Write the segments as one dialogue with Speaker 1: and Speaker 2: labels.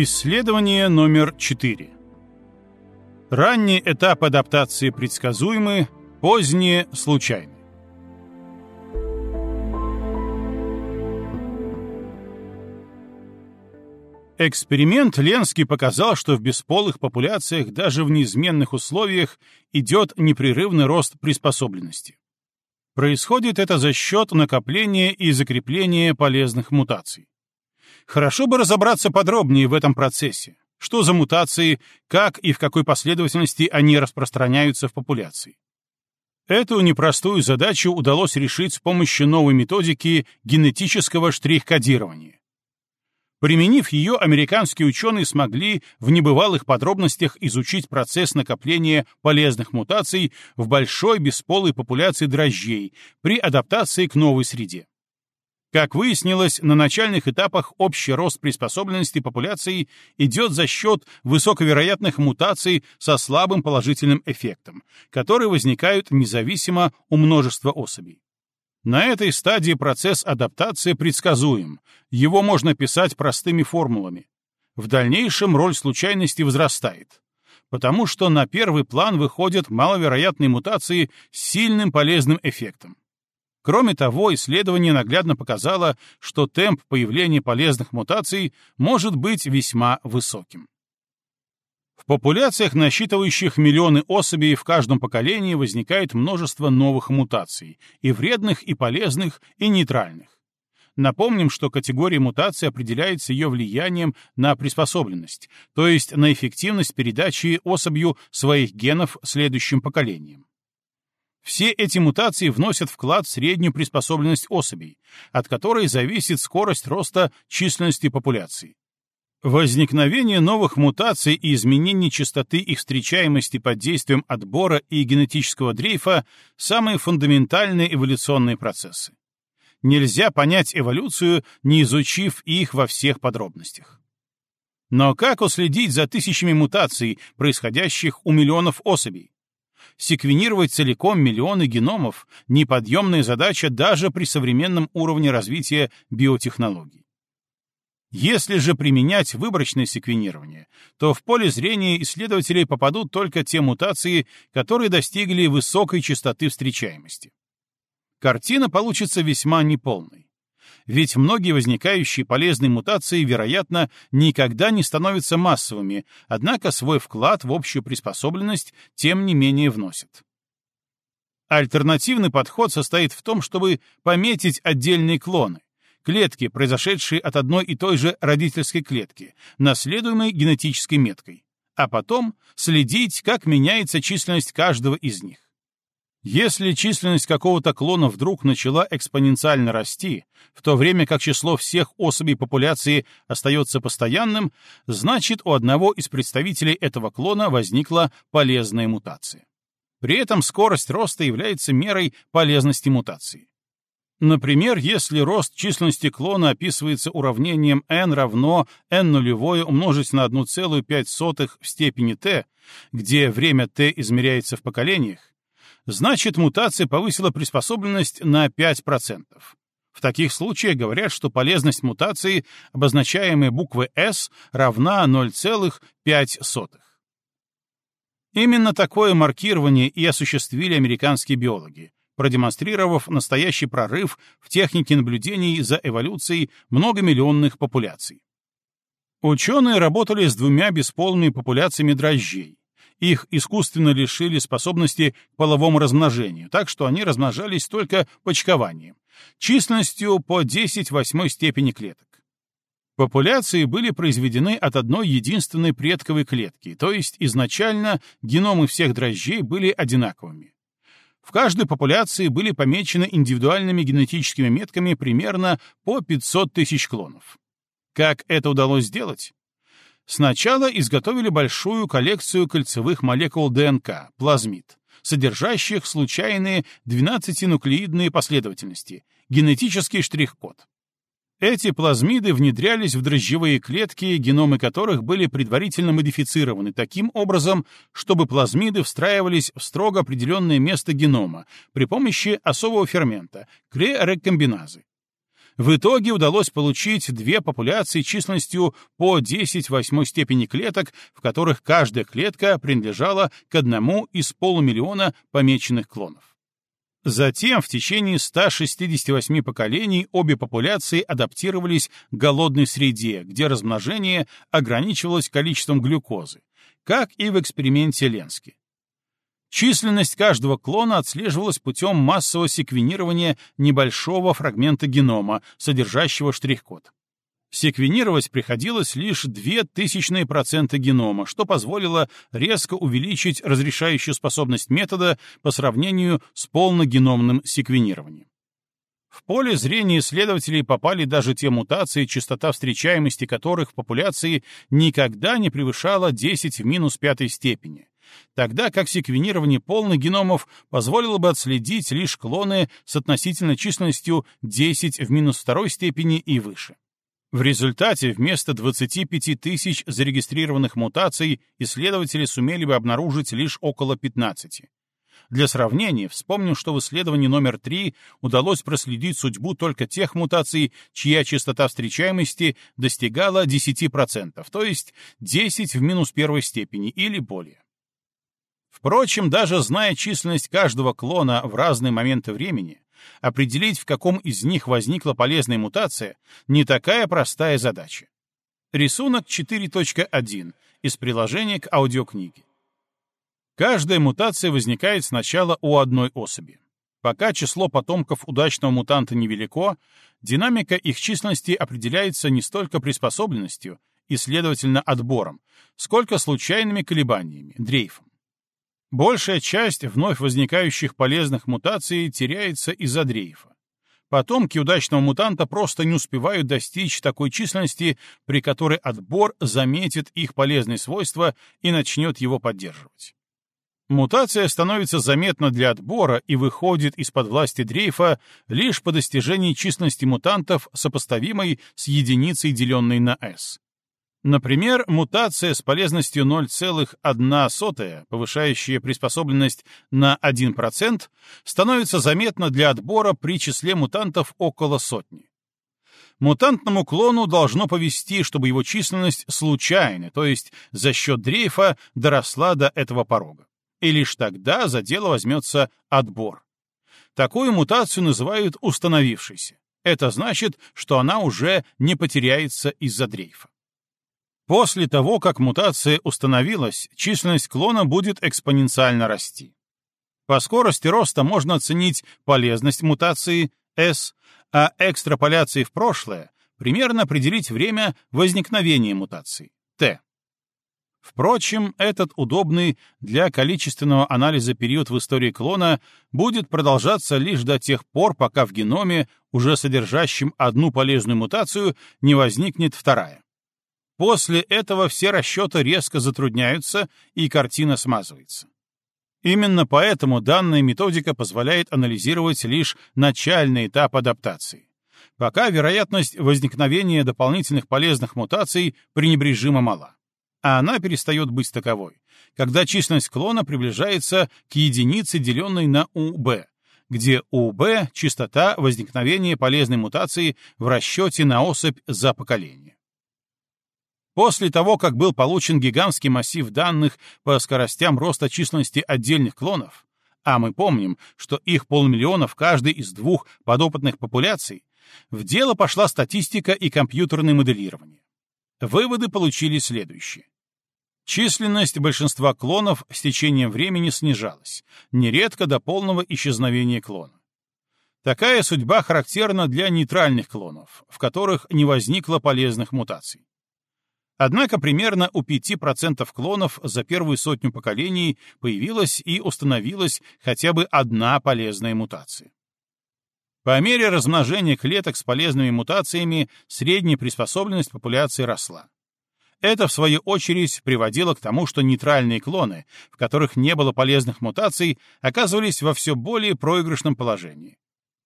Speaker 1: Исследование номер 4. Ранний этап адаптации предсказуемый, поздние случайны. Эксперимент Ленский показал, что в бесполых популяциях даже в неизменных условиях идет непрерывный рост приспособленности. Происходит это за счет накопления и закрепления полезных мутаций. Хорошо бы разобраться подробнее в этом процессе. Что за мутации, как и в какой последовательности они распространяются в популяции. Эту непростую задачу удалось решить с помощью новой методики генетического штрих-кодирования. Применив ее, американские ученые смогли в небывалых подробностях изучить процесс накопления полезных мутаций в большой бесполой популяции дрожжей при адаптации к новой среде. Как выяснилось, на начальных этапах общий рост приспособленности популяции идет за счет высоковероятных мутаций со слабым положительным эффектом, которые возникают независимо у множества особей. На этой стадии процесс адаптации предсказуем, его можно писать простыми формулами. В дальнейшем роль случайности возрастает, потому что на первый план выходят маловероятные мутации с сильным полезным эффектом. Кроме того, исследование наглядно показало, что темп появления полезных мутаций может быть весьма высоким. В популяциях, насчитывающих миллионы особей в каждом поколении, возникает множество новых мутаций, и вредных, и полезных, и нейтральных. Напомним, что категория мутации определяется ее влиянием на приспособленность, то есть на эффективность передачи особью своих генов следующим поколениям. Все эти мутации вносят вклад в среднюю приспособленность особей, от которой зависит скорость роста численности популяции. Возникновение новых мутаций и изменение частоты их встречаемости под действием отбора и генетического дрейфа — самые фундаментальные эволюционные процессы. Нельзя понять эволюцию, не изучив их во всех подробностях. Но как уследить за тысячами мутаций, происходящих у миллионов особей? Секвенировать целиком миллионы геномов — неподъемная задача даже при современном уровне развития биотехнологий. Если же применять выборочное секвенирование, то в поле зрения исследователей попадут только те мутации, которые достигли высокой частоты встречаемости. Картина получится весьма неполной. Ведь многие возникающие полезные мутации, вероятно, никогда не становятся массовыми, однако свой вклад в общую приспособленность тем не менее вносят. Альтернативный подход состоит в том, чтобы пометить отдельные клоны, клетки, произошедшие от одной и той же родительской клетки, наследуемой генетической меткой, а потом следить, как меняется численность каждого из них. Если численность какого-то клона вдруг начала экспоненциально расти, в то время как число всех особей популяции остается постоянным, значит у одного из представителей этого клона возникла полезная мутация. При этом скорость роста является мерой полезности мутации. Например, если рост численности клона описывается уравнением n равно n нулевое умножить на 1,5 в степени t, где время t измеряется в поколениях, значит мутация повысила приспособленность на 5%. В таких случаях говорят, что полезность мутации, обозначаемой буквой S, равна 0,5. Именно такое маркирование и осуществили американские биологи, продемонстрировав настоящий прорыв в технике наблюдений за эволюцией многомиллионных популяций. Ученые работали с двумя бесполыми популяциями дрожжей. Их искусственно лишили способности к половому размножению, так что они размножались только почкованием, численностью по 10 восьмой степени клеток. Популяции были произведены от одной единственной предковой клетки, то есть изначально геномы всех дрожжей были одинаковыми. В каждой популяции были помечены индивидуальными генетическими метками примерно по 500 тысяч клонов. Как это удалось сделать? Сначала изготовили большую коллекцию кольцевых молекул ДНК, плазмид, содержащих случайные 12-нуклеидные последовательности, генетический штрих-код. Эти плазмиды внедрялись в дрожжевые клетки, геномы которых были предварительно модифицированы таким образом, чтобы плазмиды встраивались в строго определенное место генома при помощи особого фермента — клерокомбиназы. В итоге удалось получить две популяции численностью по 10 восьмой степени клеток, в которых каждая клетка принадлежала к одному из полумиллиона помеченных клонов. Затем в течение 168 поколений обе популяции адаптировались к голодной среде, где размножение ограничивалось количеством глюкозы, как и в эксперименте Ленски. Численность каждого клона отслеживалась путем массового секвенирования небольшого фрагмента генома, содержащего штрих-код. Секвенировать приходилось лишь две тысячные процента генома, что позволило резко увеличить разрешающую способность метода по сравнению с полногеномным секвенированием. В поле зрения исследователей попали даже те мутации, частота встречаемости которых в популяции никогда не превышала 10 в минус пятой степени, тогда как секвенирование полных геномов позволило бы отследить лишь клоны с относительной численностью 10 в минус второй степени и выше. В результате вместо 25 тысяч зарегистрированных мутаций исследователи сумели бы обнаружить лишь около 15. Для сравнения, вспомним, что в исследовании номер 3 удалось проследить судьбу только тех мутаций, чья частота встречаемости достигала 10%, то есть 10 в минус первой степени или более. Впрочем, даже зная численность каждого клона в разные моменты времени, Определить, в каком из них возникла полезная мутация, не такая простая задача. Рисунок 4.1 из приложения к аудиокниге. Каждая мутация возникает сначала у одной особи. Пока число потомков удачного мутанта невелико, динамика их численности определяется не столько приспособленностью и, следовательно, отбором, сколько случайными колебаниями, дрейфом. Большая часть вновь возникающих полезных мутаций теряется из-за дрейфа. Потомки удачного мутанта просто не успевают достичь такой численности, при которой отбор заметит их полезные свойства и начнет его поддерживать. Мутация становится заметна для отбора и выходит из-под власти дрейфа лишь по достижении численности мутантов, сопоставимой с единицей, деленной на S. Например, мутация с полезностью 0,1, повышающая приспособленность на 1%, становится заметна для отбора при числе мутантов около сотни. Мутантному клону должно повести, чтобы его численность случайно, то есть за счет дрейфа, доросла до этого порога. И лишь тогда за дело возьмется отбор. Такую мутацию называют установившейся. Это значит, что она уже не потеряется из-за дрейфа. После того, как мутация установилась, численность клона будет экспоненциально расти. По скорости роста можно оценить полезность мутации S, а экстраполяции в прошлое примерно определить время возникновения мутации T. Впрочем, этот удобный для количественного анализа период в истории клона будет продолжаться лишь до тех пор, пока в геноме, уже содержащем одну полезную мутацию, не возникнет вторая. После этого все расчеты резко затрудняются, и картина смазывается. Именно поэтому данная методика позволяет анализировать лишь начальный этап адаптации. Пока вероятность возникновения дополнительных полезных мутаций пренебрежимо мала. А она перестает быть таковой, когда численность клона приближается к единице, деленной на УБ, где УБ — частота возникновения полезной мутации в расчете на особь за поколение. После того, как был получен гигантский массив данных по скоростям роста численности отдельных клонов, а мы помним, что их полмиллиона в каждой из двух подопытных популяций, в дело пошла статистика и компьютерное моделирование. Выводы получили следующие. Численность большинства клонов с течением времени снижалась, нередко до полного исчезновения клона. Такая судьба характерна для нейтральных клонов, в которых не возникло полезных мутаций. Однако примерно у 5% клонов за первую сотню поколений появилась и установилась хотя бы одна полезная мутация. По мере размножения клеток с полезными мутациями средняя приспособленность популяции росла. Это, в свою очередь, приводило к тому, что нейтральные клоны, в которых не было полезных мутаций, оказывались во все более проигрышном положении.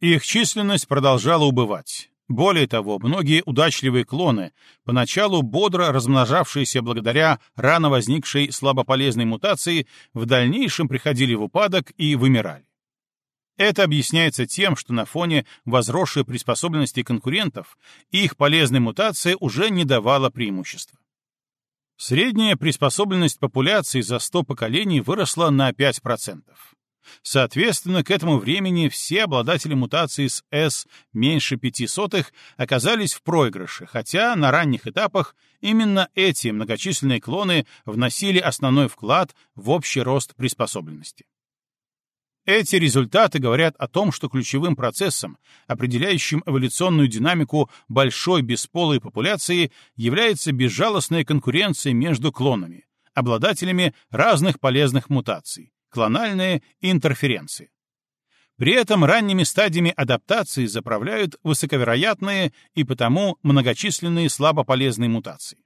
Speaker 1: Их численность продолжала убывать. Более того, многие удачливые клоны, поначалу бодро размножавшиеся благодаря рано возникшей слабополезной мутации, в дальнейшем приходили в упадок и вымирали. Это объясняется тем, что на фоне возросшей приспособленности конкурентов их полезная мутация уже не давала преимущества. Средняя приспособленность популяции за 100 поколений выросла на 5%. Соответственно, к этому времени все обладатели мутации с S меньше 5 сотых оказались в проигрыше, хотя на ранних этапах именно эти многочисленные клоны вносили основной вклад в общий рост приспособленности. Эти результаты говорят о том, что ключевым процессом, определяющим эволюционную динамику большой бесполой популяции, является безжалостная конкуренция между клонами, обладателями разных полезных мутаций, клональные интерференции. При этом ранними стадиями адаптации заправляют высоковероятные и потому многочисленные слабополезные мутации.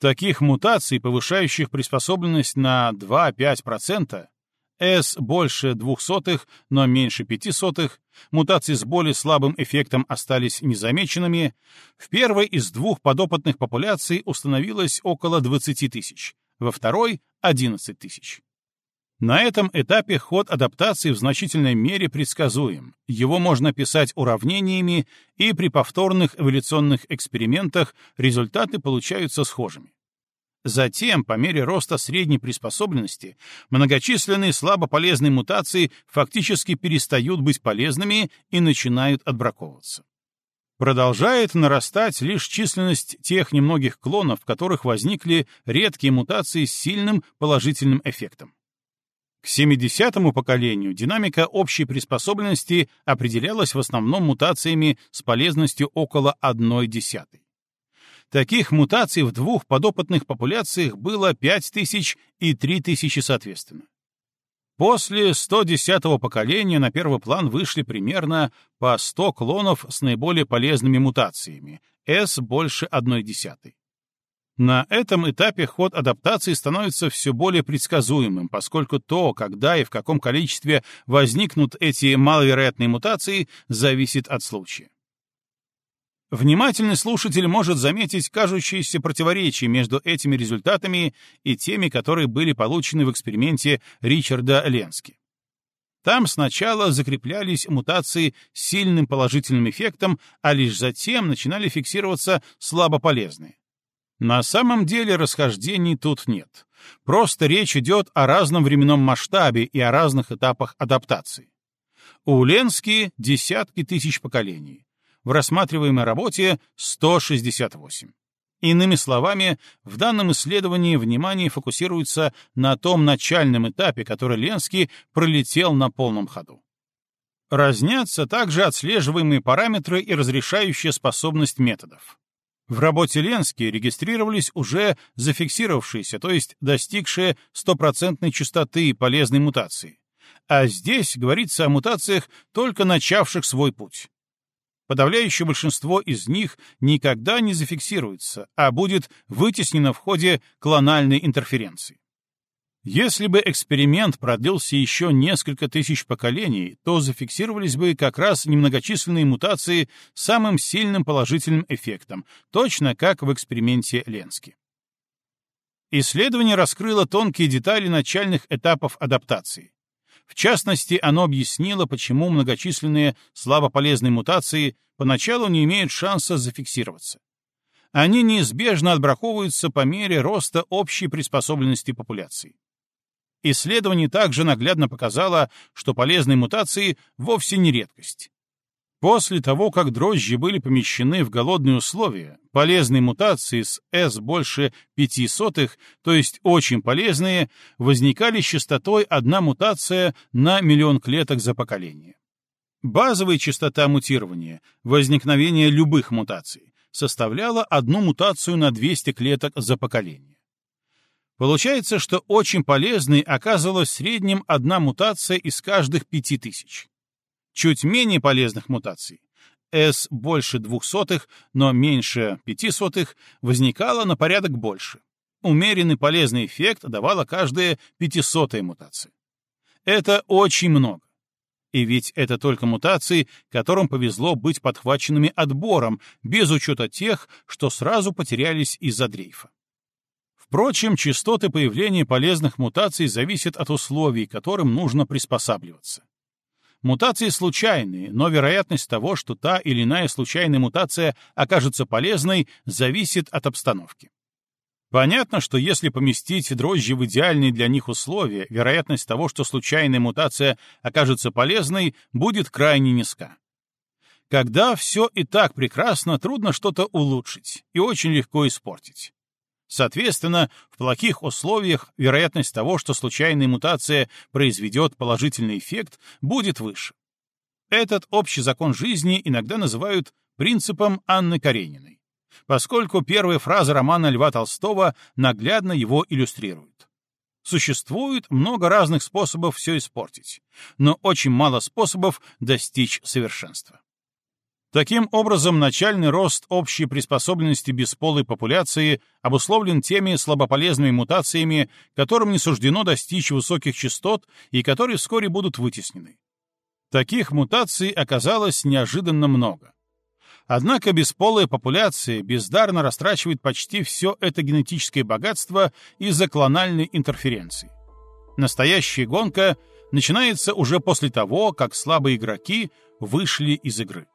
Speaker 1: Таких мутаций, повышающих приспособленность на 2-5%, S больше двух сотых, но меньше пяти сотых, мутации с более слабым эффектом остались незамеченными, в первой из двух подопытных популяций установилось около 20 тысяч, во второй — 11 тысяч. На этом этапе ход адаптации в значительной мере предсказуем. Его можно писать уравнениями, и при повторных эволюционных экспериментах результаты получаются схожими. Затем, по мере роста средней приспособленности, многочисленные слабополезные мутации фактически перестают быть полезными и начинают отбраковываться. Продолжает нарастать лишь численность тех немногих клонов, в которых возникли редкие мутации с сильным положительным эффектом. К 70-му поколению динамика общей приспособленности определялась в основном мутациями с полезностью около 1 десятой. Таких мутаций в двух подопытных популяциях было 5000 и 3000 соответственно. После 110-го поколения на первый план вышли примерно по 100 клонов с наиболее полезными мутациями, S больше 1 десятой. На этом этапе ход адаптации становится все более предсказуемым, поскольку то, когда и в каком количестве возникнут эти маловероятные мутации, зависит от случая. Внимательный слушатель может заметить кажущиеся противоречия между этими результатами и теми, которые были получены в эксперименте Ричарда Ленски. Там сначала закреплялись мутации с сильным положительным эффектом, а лишь затем начинали фиксироваться слабополезные. На самом деле расхождений тут нет. Просто речь идет о разном временном масштабе и о разных этапах адаптации. У Ленски десятки тысяч поколений в рассматриваемой работе 168. Иными словами, в данном исследовании внимание фокусируется на том начальном этапе, который Ленский пролетел на полном ходу. Разнятся также отслеживаемые параметры и разрешающая способность методов. В работе Ленски регистрировались уже зафиксировавшиеся, то есть достигшие стопроцентной частоты полезной мутации. А здесь говорится о мутациях, только начавших свой путь. Подавляющее большинство из них никогда не зафиксируется, а будет вытеснено в ходе клональной интерференции. Если бы эксперимент продлился еще несколько тысяч поколений, то зафиксировались бы как раз немногочисленные мутации с самым сильным положительным эффектом, точно как в эксперименте Ленски. Исследование раскрыло тонкие детали начальных этапов адаптации. В частности, оно объяснило, почему многочисленные слабополезные мутации поначалу не имеют шанса зафиксироваться. Они неизбежно отбраковываются по мере роста общей приспособленности популяции. Исследование также наглядно показало, что полезные мутации вовсе не редкость. После того, как дрожжи были помещены в голодные условия, полезные мутации с S больше 5 сотых, то есть очень полезные, возникали с частотой одна мутация на миллион клеток за поколение. Базовая частота мутирования, возникновения любых мутаций, составляла одну мутацию на 200 клеток за поколение. Получается, что очень полезной оказывалась в среднем одна мутация из каждых 5000. Чуть менее полезных мутаций, S больше двух сотых, но меньше пяти сотых, возникало на порядок больше. Умеренный полезный эффект давала каждая пятисотая мутация. Это очень много. И ведь это только мутации, которым повезло быть подхваченными отбором, без учета тех, что сразу потерялись из-за дрейфа. Впрочем, частоты появления полезных мутаций зависят от условий, которым нужно приспосабливаться. Мутации случайные, но вероятность того, что та или иная случайная мутация окажется полезной, зависит от обстановки. Понятно, что если поместить дрожжи в идеальные для них условия, вероятность того, что случайная мутация окажется полезной, будет крайне низка. Когда все и так прекрасно, трудно что-то улучшить и очень легко испортить. Соответственно, в плохих условиях вероятность того, что случайная мутация произведет положительный эффект, будет выше. Этот общий закон жизни иногда называют принципом Анны Карениной, поскольку первая фраза романа Льва Толстого наглядно его иллюстрирует. Существует много разных способов все испортить, но очень мало способов достичь совершенства. Таким образом, начальный рост общей приспособленности бесполой популяции обусловлен теми слабополезными мутациями, которым не суждено достичь высоких частот и которые вскоре будут вытеснены. Таких мутаций оказалось неожиданно много. Однако бесполая популяция бездарно растрачивает почти все это генетическое богатство из-за клональной интерференции. Настоящая гонка начинается уже после того, как слабые игроки вышли из игры.